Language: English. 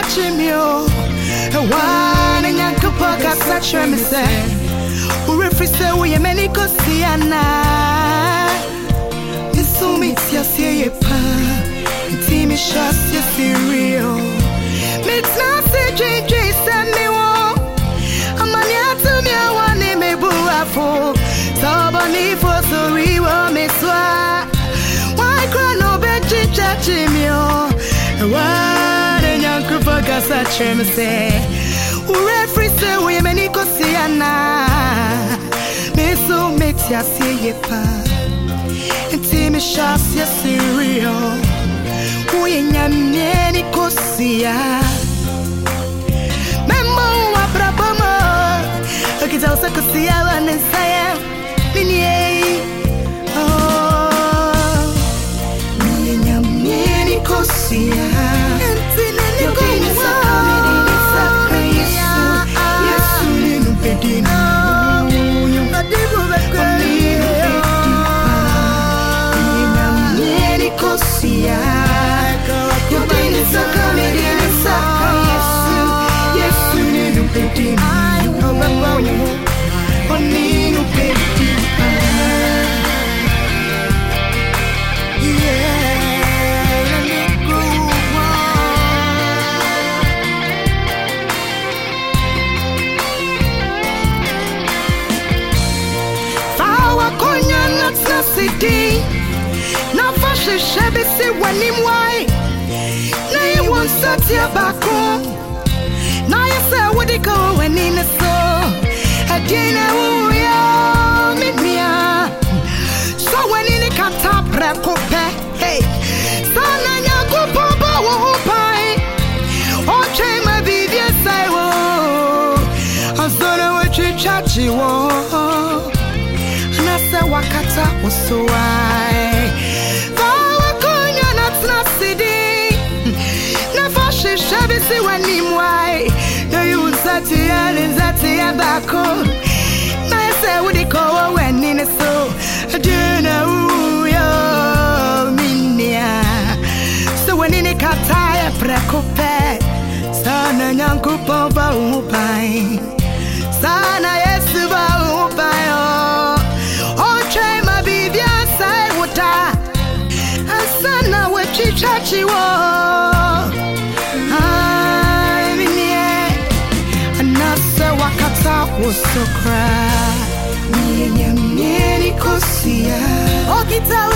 chachi mi o Wana nyankupo kasa chwe mi se Urefri se uye meni kosi ana Misumi tia siye ye pa. Nti mi sha siye si foka sa chem se Ure free se we meni kosi ana Me so me tia se ye pa Nti me Nafashe bisi wanimwai na ye won satia bako na ye se wodi ko wani ne so adina wo ya minia. So wani ne kata preko pe sana nya ko popo wo ho pai o che ma vivie sai wo asana na se wakata usuwai. Vawakonya na tena sidi na fashisha bisi wanimwai na yunsatia ninzatia bako. Wenine so adina uyo minia. So wenine kataya prekope sana nyankupo ba upai sana wakata wosokra Miye nyamye ni kosia Okita.